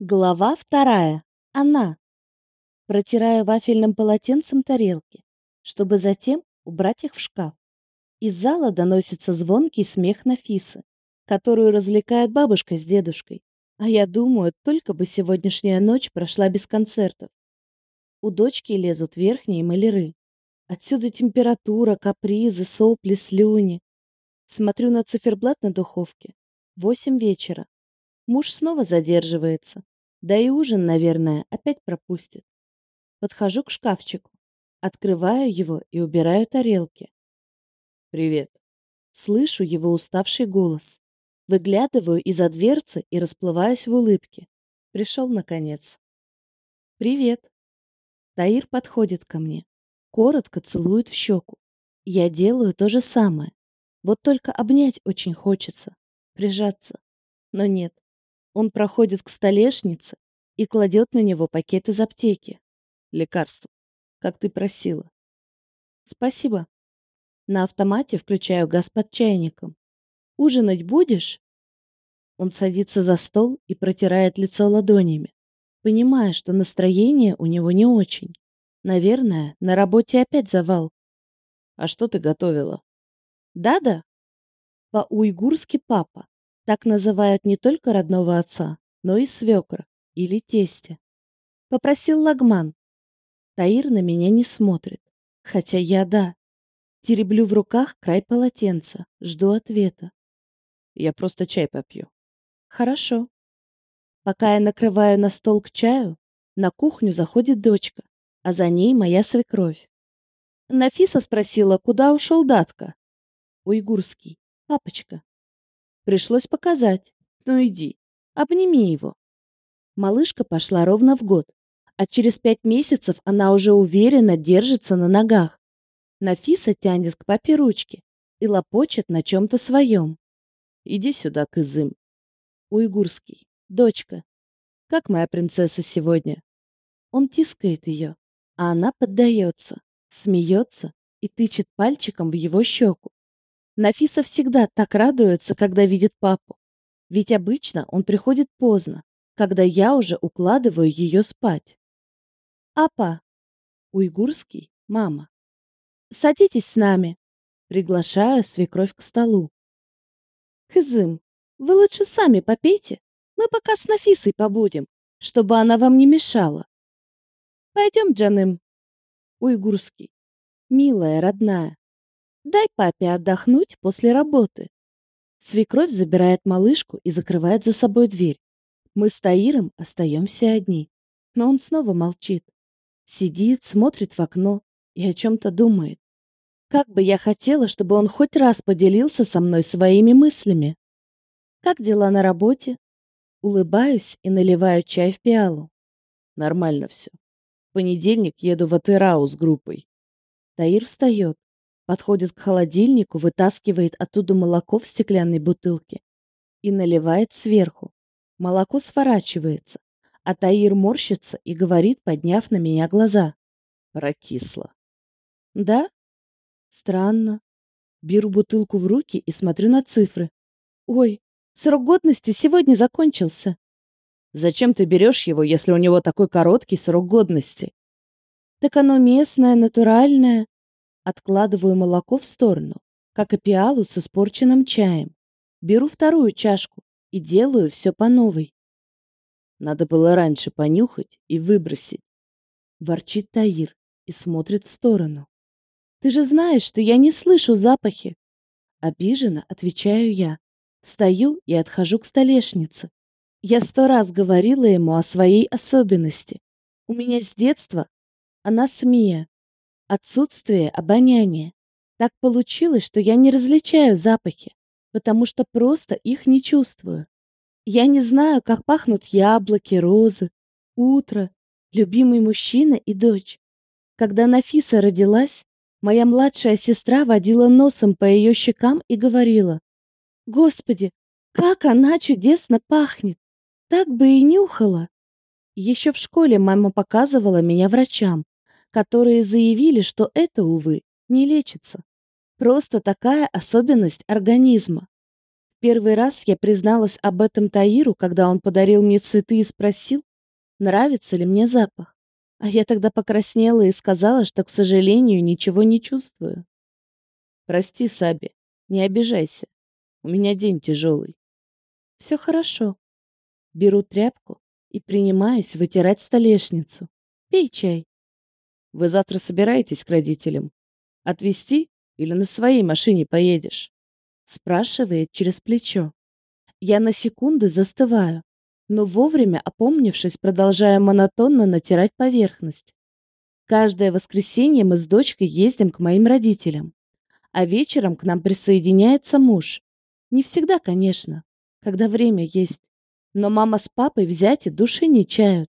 Глава вторая. Она. Протираю вафельным полотенцем тарелки, чтобы затем убрать их в шкаф. Из зала доносится звонкий смех Нафисы, которую развлекает бабушка с дедушкой. А я думаю, только бы сегодняшняя ночь прошла без концертов. У дочки лезут верхние маляры. Отсюда температура, капризы, сопли, слюни. Смотрю на циферблат на духовке. Восемь вечера. Муж снова задерживается. Да и ужин, наверное, опять пропустит. Подхожу к шкафчику, открываю его и убираю тарелки. «Привет». Слышу его уставший голос. Выглядываю из-за дверцы и расплываюсь в улыбке. Пришел, наконец. «Привет». Таир подходит ко мне. Коротко целует в щеку. Я делаю то же самое. Вот только обнять очень хочется. Прижаться. Но нет. Он проходит к столешнице и кладет на него пакет из аптеки. Лекарство. Как ты просила. Спасибо. На автомате включаю газ под чайником. Ужинать будешь? Он садится за стол и протирает лицо ладонями, понимая, что настроение у него не очень. Наверное, на работе опять завал. А что ты готовила? Да-да. По-уйгурски папа. Так называют не только родного отца, но и свекра или тестя. Попросил лагман. Таир на меня не смотрит, хотя я да. Тереблю в руках край полотенца, жду ответа. Я просто чай попью. Хорошо. Пока я накрываю на стол к чаю, на кухню заходит дочка, а за ней моя свекровь. Нафиса спросила, куда ушел Датка. Уйгурский. Папочка. Пришлось показать. Ну иди, обними его. Малышка пошла ровно в год, а через пять месяцев она уже уверенно держится на ногах. Нафиса тянет к папе ручки и лопочет на чем-то своем. Иди сюда, Кызым. Уйгурский. Дочка. Как моя принцесса сегодня? Он тискает ее, а она поддается, смеется и тычет пальчиком в его щеку. Нафиса всегда так радуется, когда видит папу. Ведь обычно он приходит поздно, когда я уже укладываю ее спать. Апа. Уйгурский. Мама. Садитесь с нами. Приглашаю свекровь к столу. Кызым, вы лучше сами попейте. Мы пока с Нафисой побудем, чтобы она вам не мешала. Пойдем, Джаным. Уйгурский. Милая, родная, Дай папе отдохнуть после работы. Свекровь забирает малышку и закрывает за собой дверь. Мы с Таиром остаемся одни. Но он снова молчит. Сидит, смотрит в окно и о чем-то думает. Как бы я хотела, чтобы он хоть раз поделился со мной своими мыслями. Как дела на работе? Улыбаюсь и наливаю чай в пиалу. Нормально все. В понедельник еду в Атырау с группой. Таир встает, подходит к холодильнику, вытаскивает оттуда молоко в стеклянной бутылке и наливает сверху. Молоко сворачивается, а Таир морщится и говорит, подняв на меня глаза. Прокисло. Да? Странно. Беру бутылку в руки и смотрю на цифры. Ой, срок годности сегодня закончился. Зачем ты берешь его, если у него такой короткий срок годности? Так оно местное, натуральное. Откладываю молоко в сторону, как и пиалу с испорченным чаем. Беру вторую чашку и делаю все по новой. Надо было раньше понюхать и выбросить. Ворчит Таир и смотрит в сторону. Ты же знаешь, что я не слышу запахи. Обиженно отвечаю я. Встаю и отхожу к столешнице. Я сто раз говорила ему о своей особенности. У меня с детства она смея, Отсутствие обоняния. Так получилось, что я не различаю запахи, потому что просто их не чувствую. Я не знаю, как пахнут яблоки, розы, утро, любимый мужчина и дочь. Когда Нафиса родилась, моя младшая сестра водила носом по ее щекам и говорила, «Господи, как она чудесно пахнет! Так бы и нюхала!» Еще в школе мама показывала меня врачам, которые заявили, что это, увы, не лечится. Просто такая особенность организма. первый раз я призналась об этом Таиру, когда он подарил мне цветы и спросил, нравится ли мне запах. А я тогда покраснела и сказала, что, к сожалению, ничего не чувствую. Прости, Саби, не обижайся. У меня день тяжелый. Все хорошо. Беру тряпку и принимаюсь вытирать столешницу. Пей чай. Вы завтра собираетесь к родителям? Отвезти или на своей машине поедешь? Спрашивает через плечо. Я на секунды застываю, но вовремя опомнившись, продолжаю монотонно натирать поверхность. Каждое воскресенье мы с дочкой ездим к моим родителям, а вечером к нам присоединяется муж. Не всегда, конечно, когда время есть. Но мама с папой взять и души не чают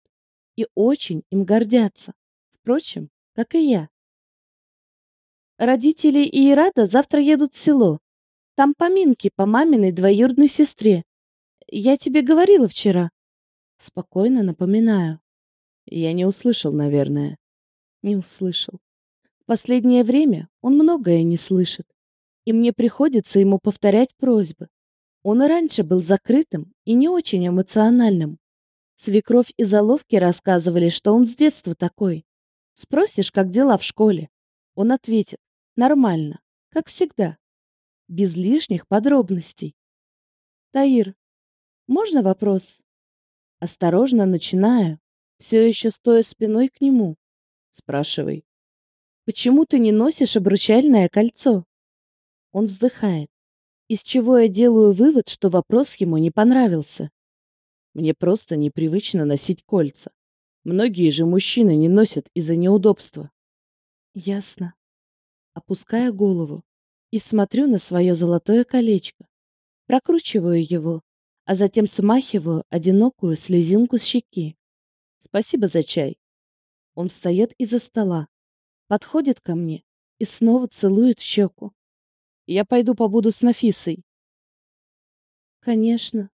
и очень им гордятся. Впрочем, как и я. Родители Иерада завтра едут в село. Там поминки по маминой двоюродной сестре. Я тебе говорила вчера. Спокойно напоминаю. Я не услышал, наверное. Не услышал. В последнее время он многое не слышит, и мне приходится ему повторять просьбы. Он и раньше был закрытым и не очень эмоциональным. Свекровь и заловки рассказывали, что он с детства такой. Спросишь, как дела в школе? Он ответит, нормально, как всегда. Без лишних подробностей. Таир, можно вопрос? Осторожно начинаю, все еще стоя спиной к нему. Спрашивай. Почему ты не носишь обручальное кольцо? Он вздыхает, из чего я делаю вывод, что вопрос ему не понравился. Мне просто непривычно носить кольца. Многие же мужчины не носят из-за неудобства. Ясно. Опускаю голову и смотрю на свое золотое колечко. Прокручиваю его, а затем смахиваю одинокую слезинку с щеки. Спасибо за чай. Он встает из-за стола, подходит ко мне и снова целует в щеку. Я пойду побуду с Нафисой. Конечно.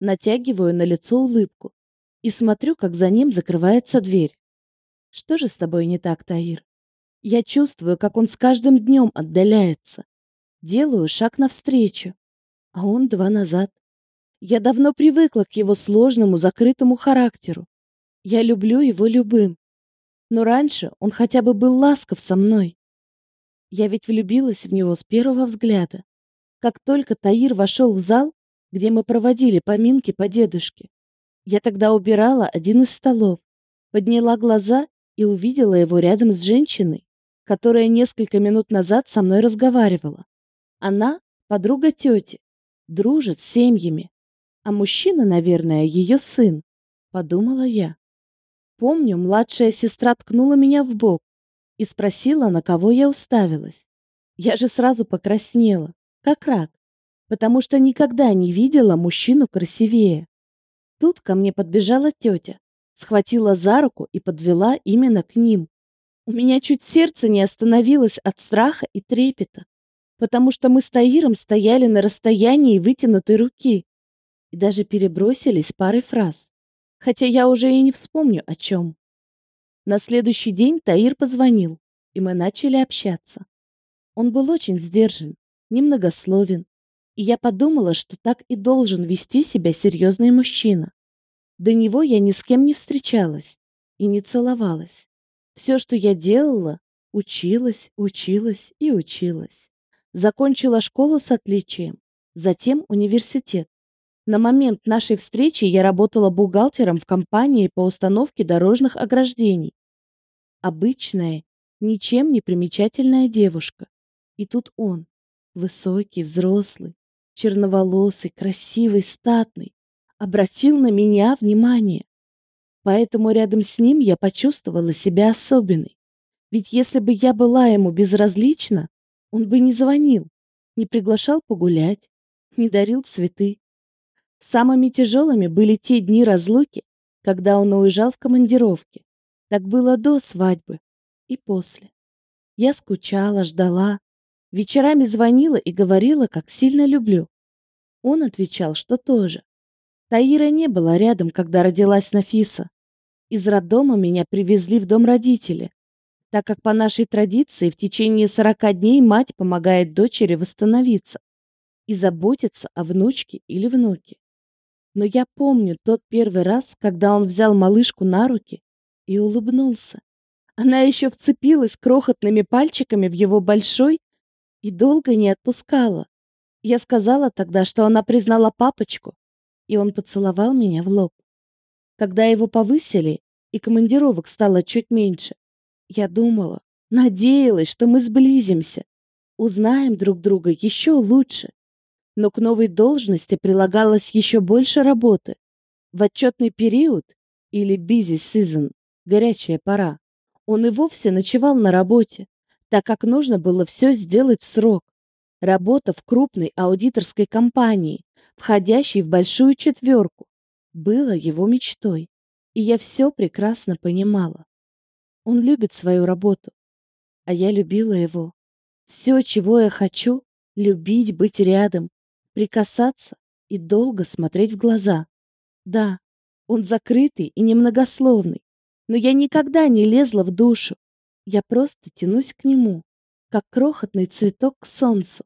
Натягиваю на лицо улыбку и смотрю, как за ним закрывается дверь. Что же с тобой не так, Таир? Я чувствую, как он с каждым днем отдаляется. Делаю шаг навстречу, а он два назад. Я давно привыкла к его сложному, закрытому характеру. Я люблю его любым. Но раньше он хотя бы был ласков со мной. Я ведь влюбилась в него с первого взгляда. Как только Таир вошел в зал, где мы проводили поминки по дедушке, я тогда убирала один из столов, подняла глаза и увидела его рядом с женщиной, которая несколько минут назад со мной разговаривала. Она подруга тети, дружит с семьями, а мужчина, наверное, ее сын, подумала я. Помню, младшая сестра ткнула меня в бок и спросила, на кого я уставилась. Я же сразу покраснела, как рак, потому что никогда не видела мужчину красивее. Тут ко мне подбежала тетя, схватила за руку и подвела именно к ним. У меня чуть сердце не остановилось от страха и трепета, потому что мы с Таиром стояли на расстоянии вытянутой руки, и даже перебросились парой фраз, хотя я уже и не вспомню о чем. На следующий день Таир позвонил, и мы начали общаться. Он был очень сдержан, немногословен, и я подумала, что так и должен вести себя серьезный мужчина. До него я ни с кем не встречалась и не целовалась. Все, что я делала, училась, училась и училась. Закончила школу с отличием, затем университет. На момент нашей встречи я работала бухгалтером в компании по установке дорожных ограждений. Обычная, ничем не примечательная девушка. И тут он, высокий, взрослый, черноволосый, красивый, статный, обратил на меня внимание. Поэтому рядом с ним я почувствовала себя особенной. Ведь если бы я была ему безразлична, он бы не звонил, не приглашал погулять, не дарил цветы. Самыми тяжелыми были те дни разлуки, когда он уезжал в командировке. Так было до свадьбы и после. Я скучала, ждала, вечерами звонила и говорила, как сильно люблю. Он отвечал, что тоже. Таира не было рядом, когда родилась Нафиса. Из роддома меня привезли в дом родители, так как по нашей традиции в течение 40 дней мать помогает дочери восстановиться. и заботиться о внучке или внуке. Но я помню тот первый раз, когда он взял малышку на руки и улыбнулся. Она еще вцепилась крохотными пальчиками в его большой и долго не отпускала. Я сказала тогда, что она признала папочку, и он поцеловал меня в лоб. Когда его повысили и командировок стало чуть меньше, я думала, надеялась, что мы сблизимся, узнаем друг друга еще лучше. Но к новой должности прилагалось еще больше работы. В отчетный период, или busy season, горячая пора, он и вовсе ночевал на работе, так как нужно было все сделать в срок. Работа в крупной аудиторской компании, входящей в большую четверку, была его мечтой, и я все прекрасно понимала. Он любит свою работу, а я любила его. Все, чего я хочу, любить, быть рядом, прикасаться и долго смотреть в глаза. Да, он закрытый и немногословный, но я никогда не лезла в душу. Я просто тянусь к нему, как крохотный цветок к солнцу,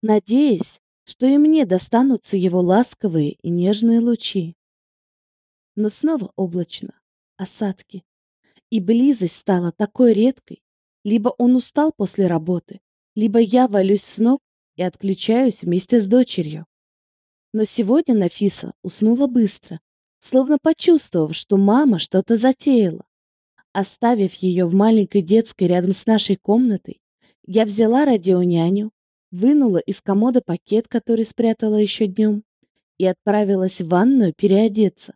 надеясь, что и мне достанутся его ласковые и нежные лучи. Но снова облачно, осадки, и близость стала такой редкой, либо он устал после работы, либо я валюсь с ног и отключаюсь вместе с дочерью. Но сегодня Нафиса уснула быстро, словно почувствовав, что мама что-то затеяла. Оставив ее в маленькой детской рядом с нашей комнатой, я взяла радионяню, вынула из комода пакет, который спрятала еще днем, и отправилась в ванную переодеться.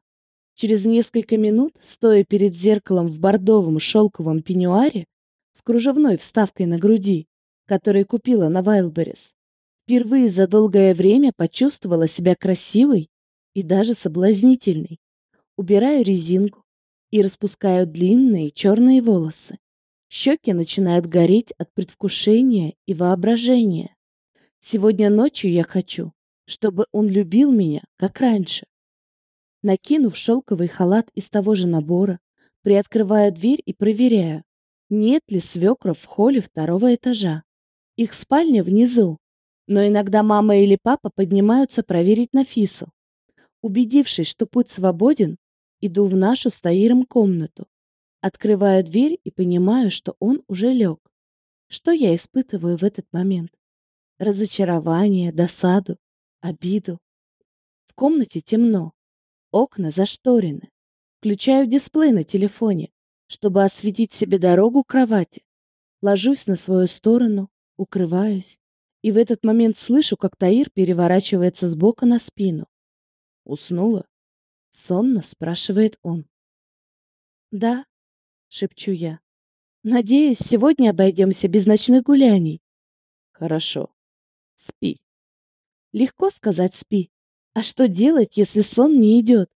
Через несколько минут, стоя перед зеркалом в бордовом шелковом пеньюаре с кружевной вставкой на груди, который купила на Вайлберрис, впервые за долгое время почувствовала себя красивой и даже соблазнительной. Убираю резинку и распускаю длинные черные волосы. Щеки начинают гореть от предвкушения и воображения. Сегодня ночью я хочу, чтобы он любил меня, как раньше. Накинув шелковый халат из того же набора, приоткрываю дверь и проверяю, нет ли свекров в холле второго этажа. Их спальня внизу, но иногда мама или папа поднимаются проверить Нафису. Убедившись, что путь свободен, иду в нашу с Таиром комнату. Открываю дверь и понимаю, что он уже лег. Что я испытываю в этот момент? Разочарование, досаду, обиду. В комнате темно. Окна зашторены. Включаю дисплей на телефоне, чтобы осветить себе дорогу к кровати. Ложусь на свою сторону, укрываюсь, и в этот момент слышу, как Таир переворачивается с бока на спину. Уснула? Сонно спрашивает он. Да, шепчу я. Надеюсь, сегодня обойдемся без ночных гуляний. Хорошо. Спи. Легко сказать спи. А что делать, если сон не идет?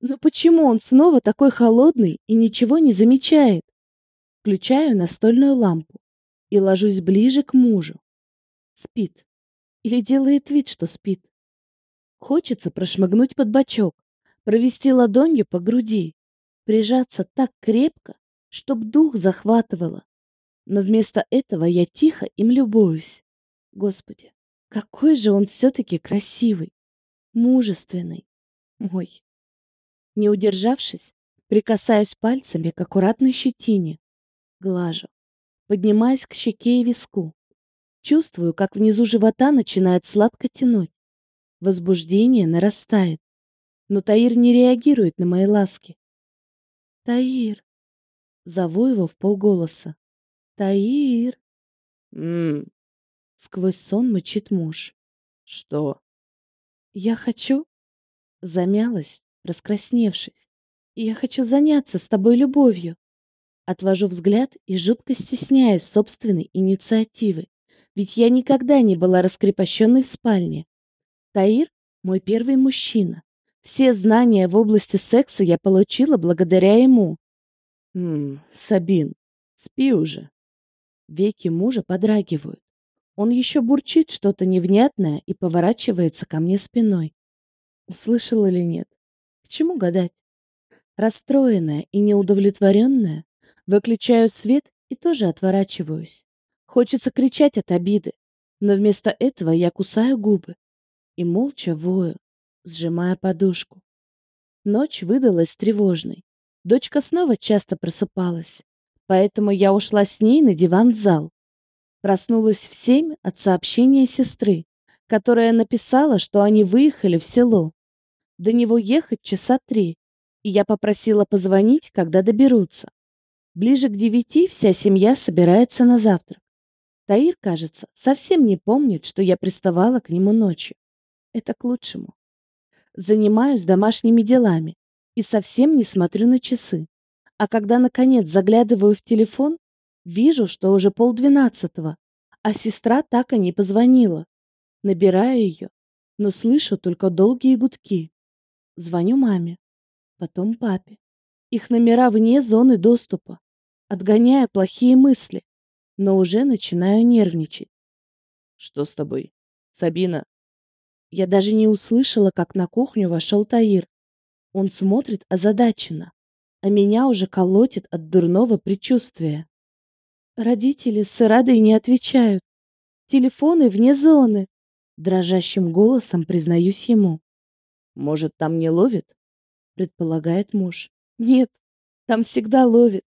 Но почему он снова такой холодный и ничего не замечает? Включаю настольную лампу и ложусь ближе к мужу. Спит. Или делает вид, что спит. Хочется прошмыгнуть под бочок, провести ладонью по груди, прижаться так крепко, чтоб дух захватывало. Но вместо этого я тихо им любуюсь. Господи, какой же он все-таки красивый, мужественный, мой. Не удержавшись, прикасаюсь пальцами к аккуратной щетине, глажу, поднимаюсь к щеке и виску. Чувствую, как внизу живота начинает сладко тянуть. Возбуждение нарастает. Но Таир не реагирует на мои ласки. «Таир!» Зову его в полголоса. «Таир!» «М-м-м!» Сквозь сон мычит муж. «Что?» «Я хочу...» Замялась, раскрасневшись. «Я хочу заняться с тобой любовью». Отвожу взгляд и жутко стесняюсь собственной инициативы. Ведь я никогда не была раскрепощенной в спальне. Таир — мой первый мужчина. Все знания в области секса я получила благодаря ему. «Ммм, Сабин, спи уже». Веки мужа подрагивают. Он еще бурчит что-то невнятное и поворачивается ко мне спиной. Услышал или нет? К чему гадать? Расстроенная и неудовлетворенная, выключаю свет и тоже отворачиваюсь. Хочется кричать от обиды, но вместо этого я кусаю губы, и молча вою, сжимая подушку. Ночь выдалась тревожной. Дочка снова часто просыпалась, поэтому я ушла с ней на диван в зал. Проснулась в семь от сообщения сестры, которая написала, что они выехали в село. До него ехать часа три, и я попросила позвонить, когда доберутся. Ближе к девяти вся семья собирается на завтрак. Таир, кажется, совсем не помнит, что я приставала к нему ночью. Это к лучшему. Занимаюсь домашними делами и совсем не смотрю на часы. А когда, наконец, заглядываю в телефон, вижу, что уже полдвенадцатого, а сестра так и не позвонила. Набираю ее, но слышу только долгие гудки. Звоню маме, потом папе. Их номера вне зоны доступа. Отгоняя плохие мысли, но уже начинаю нервничать. Что с тобой? Сабина? Я даже не услышала, как на кухню вошел Таир. Он смотрит озадаченно, а меня уже колотит от дурного предчувствия. Родители с Ирадой не отвечают. Телефоны вне зоны. Дрожащим голосом признаюсь ему. Может, там не ловит? Предполагает муж. Нет, там всегда ловит.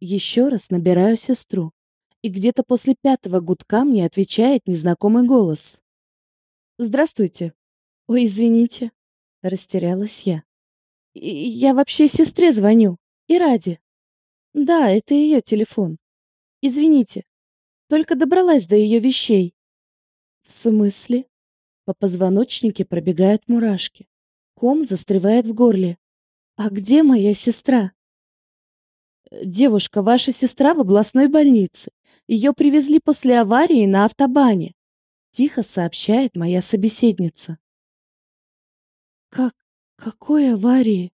Еще раз набираю сестру. И где-то после пятого гудка мне отвечает незнакомый голос. «Здравствуйте». «Ой, извините», — растерялась я. «Я вообще сестре звоню. И ради». «Да, это ее телефон. Извините. Только добралась до ее вещей». «В смысле?» По позвоночнике пробегают мурашки. Ком застревает в горле. «А где моя сестра?» «Девушка, ваша сестра в областной больнице. Ее привезли после аварии на автобане», — тихо сообщает моя собеседница. «Как? Какой аварии?»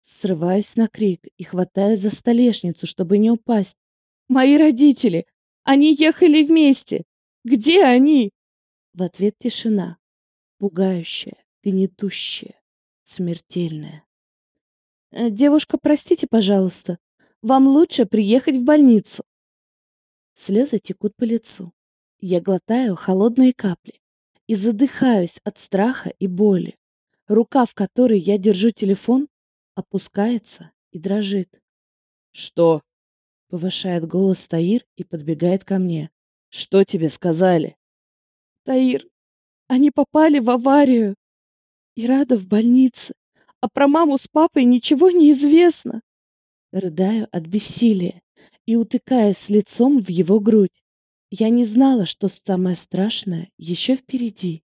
Срываюсь на крик и хватаю за столешницу, чтобы не упасть. «Мои родители! Они ехали вместе! Где они?» В ответ тишина. Пугающая, гнетущая, смертельная. Э, «Девушка, простите, пожалуйста, вам лучше приехать в больницу». Слезы текут по лицу. Я глотаю холодные капли и задыхаюсь от страха и боли. Рука, в которой я держу телефон, опускается и дрожит. «Что?» — повышает голос Таир и подбегает ко мне. «Что тебе сказали?» «Таир, они попали в аварию. И Рада в больнице а про маму с папой ничего не известно. Рыдаю от бессилия и утыкаюсь лицом в его грудь. Я не знала, что самое страшное еще впереди.